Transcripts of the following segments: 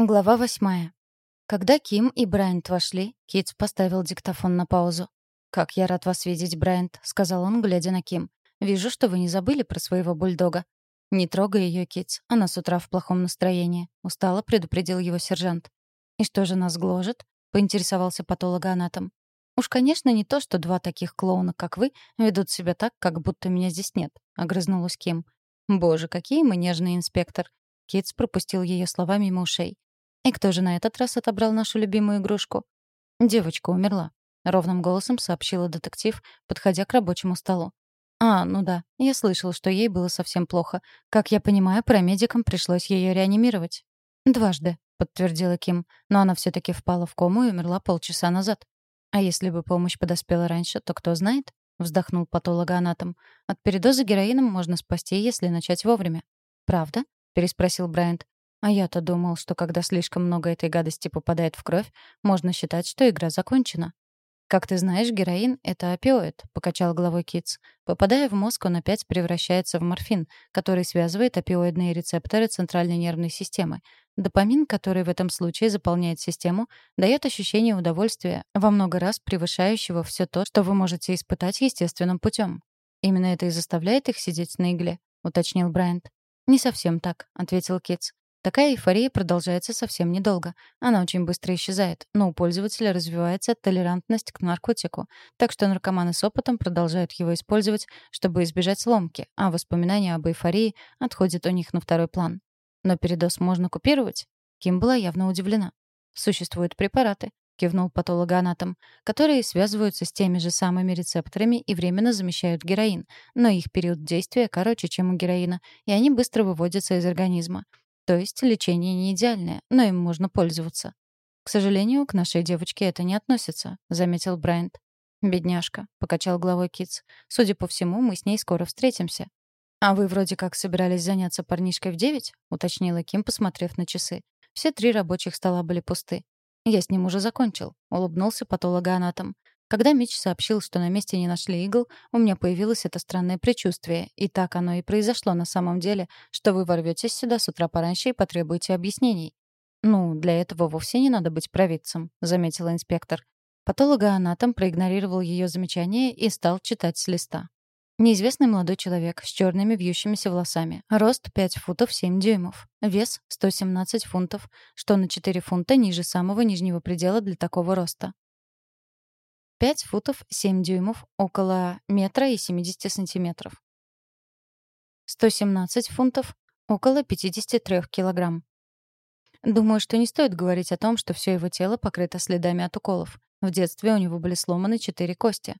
Глава восьмая. Когда Ким и Брайант вошли, Китс поставил диктофон на паузу. «Как я рад вас видеть, Брайант», — сказал он, глядя на Ким. «Вижу, что вы не забыли про своего бульдога». «Не трогай ее, Китс. Она с утра в плохом настроении», — устало предупредил его сержант. «И что же нас гложет?» — поинтересовался патологоанатом. «Уж, конечно, не то, что два таких клоуна, как вы, ведут себя так, как будто меня здесь нет», — огрызнулась Ким. «Боже, какие мы нежный инспектор!» Китс пропустил ее слова мимо ушей. «И кто же на этот раз отобрал нашу любимую игрушку?» «Девочка умерла», — ровным голосом сообщила детектив, подходя к рабочему столу. «А, ну да, я слышал, что ей было совсем плохо. Как я понимаю, парамедикам пришлось ее реанимировать». «Дважды», — подтвердила Ким, «но она все таки впала в кому и умерла полчаса назад». «А если бы помощь подоспела раньше, то кто знает?» — вздохнул патологоанатом. «От передоза героином можно спасти, если начать вовремя». «Правда?» — переспросил Брайант. А я-то думал, что когда слишком много этой гадости попадает в кровь, можно считать, что игра закончена. «Как ты знаешь, героин — это опиоид», — покачал головой Китс. Попадая в мозг, он опять превращается в морфин, который связывает опиоидные рецепторы центральной нервной системы. Допамин, который в этом случае заполняет систему, дает ощущение удовольствия, во много раз превышающего все то, что вы можете испытать естественным путем. «Именно это и заставляет их сидеть на игле», — уточнил Брайант. «Не совсем так», — ответил Китс. Такая эйфория продолжается совсем недолго. Она очень быстро исчезает, но у пользователя развивается толерантность к наркотику, так что наркоманы с опытом продолжают его использовать, чтобы избежать сломки, а воспоминания об эйфории отходят у них на второй план. Но передоз можно купировать? Ким была явно удивлена. Существуют препараты, кивнул патологоанатом, которые связываются с теми же самыми рецепторами и временно замещают героин, но их период действия короче, чем у героина, и они быстро выводятся из организма. То есть лечение не идеальное, но им можно пользоваться. К сожалению, к нашей девочке это не относится, заметил Брайант. Бедняжка, покачал головой Китс. Судя по всему, мы с ней скоро встретимся. А вы вроде как собирались заняться парнишкой в девять? уточнила Ким, посмотрев на часы. Все три рабочих стола были пусты. Я с ним уже закончил, улыбнулся патологоанатом. Когда Мич сообщил, что на месте не нашли игл, у меня появилось это странное предчувствие. И так оно и произошло на самом деле, что вы ворветесь сюда с утра пораньше и потребуете объяснений. «Ну, для этого вовсе не надо быть провидцем», — заметила инспектор. Патологоанатом проигнорировал ее замечание и стал читать с листа. Неизвестный молодой человек с черными вьющимися волосами. Рост 5 футов 7 дюймов. Вес 117 фунтов, что на 4 фунта ниже самого нижнего предела для такого роста. 5 футов 7 дюймов, около метра и 70 сантиметров. 117 фунтов, около 53 килограмм. Думаю, что не стоит говорить о том, что все его тело покрыто следами от уколов. В детстве у него были сломаны четыре кости.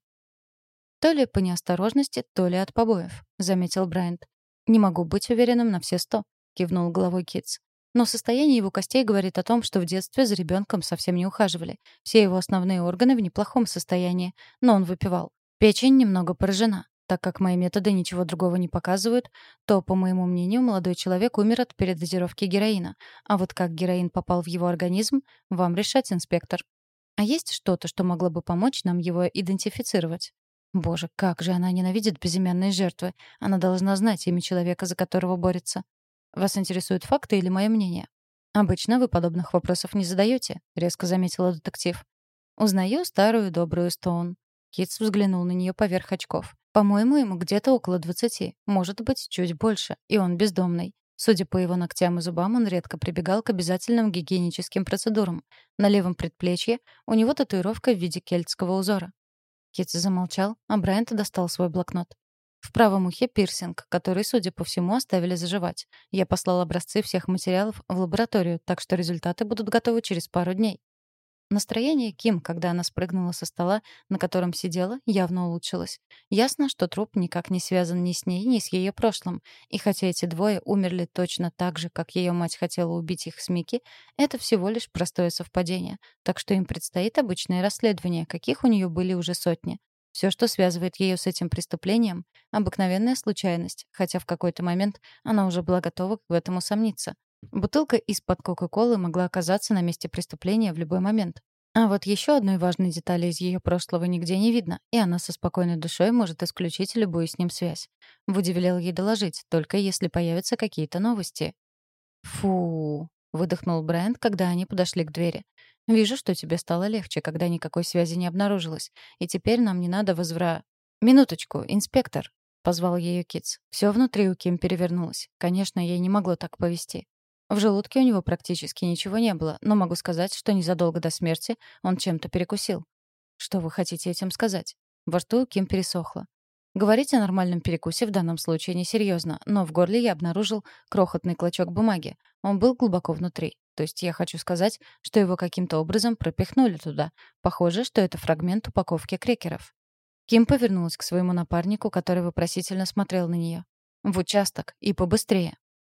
То ли по неосторожности, то ли от побоев, заметил Брайант. Не могу быть уверенным на все сто, кивнул головой Китс. Но состояние его костей говорит о том, что в детстве за ребенком совсем не ухаживали. Все его основные органы в неплохом состоянии, но он выпивал. Печень немного поражена. Так как мои методы ничего другого не показывают, то, по моему мнению, молодой человек умер от передозировки героина. А вот как героин попал в его организм, вам решать, инспектор. А есть что-то, что могло бы помочь нам его идентифицировать? Боже, как же она ненавидит безымянные жертвы. Она должна знать имя человека, за которого борется. Вас интересуют факты или мое мнение? Обычно вы подобных вопросов не задаете, резко заметила детектив. Узнаю старую добрую Стоун. Китс взглянул на нее поверх очков. По-моему, ему где-то около двадцати, может быть, чуть больше, и он бездомный. Судя по его ногтям и зубам, он редко прибегал к обязательным гигиеническим процедурам. На левом предплечье у него татуировка в виде кельтского узора. Китс замолчал, а Брайант достал свой блокнот. В правом ухе пирсинг, который, судя по всему, оставили заживать. Я послал образцы всех материалов в лабораторию, так что результаты будут готовы через пару дней. Настроение Ким, когда она спрыгнула со стола, на котором сидела, явно улучшилось. Ясно, что труп никак не связан ни с ней, ни с ее прошлым. И хотя эти двое умерли точно так же, как ее мать хотела убить их с Мики, это всего лишь простое совпадение. Так что им предстоит обычное расследование, каких у нее были уже сотни. Все, что связывает ее с этим преступлением — обыкновенная случайность, хотя в какой-то момент она уже была готова в этом усомниться. Бутылка из-под Кока-Колы могла оказаться на месте преступления в любой момент. А вот еще одной важной детали из ее прошлого нигде не видно, и она со спокойной душой может исключить любую с ним связь. Вуди велел ей доложить, только если появятся какие-то новости. «Фу!» — выдохнул Брайант, когда они подошли к двери. «Вижу, что тебе стало легче, когда никакой связи не обнаружилось. И теперь нам не надо возвра...» «Минуточку, инспектор», — позвал ее Китс. Все внутри у Ким перевернулось. Конечно, ей не могло так повести. В желудке у него практически ничего не было, но могу сказать, что незадолго до смерти он чем-то перекусил. Что вы хотите этим сказать? Во рту Ким пересохло. Говорить о нормальном перекусе в данном случае несерьезно, но в горле я обнаружил крохотный клочок бумаги. Он был глубоко внутри. То есть я хочу сказать, что его каким-то образом пропихнули туда. Похоже, что это фрагмент упаковки крекеров. Ким повернулась к своему напарнику, который вопросительно смотрел на нее. «В участок. И побыстрее».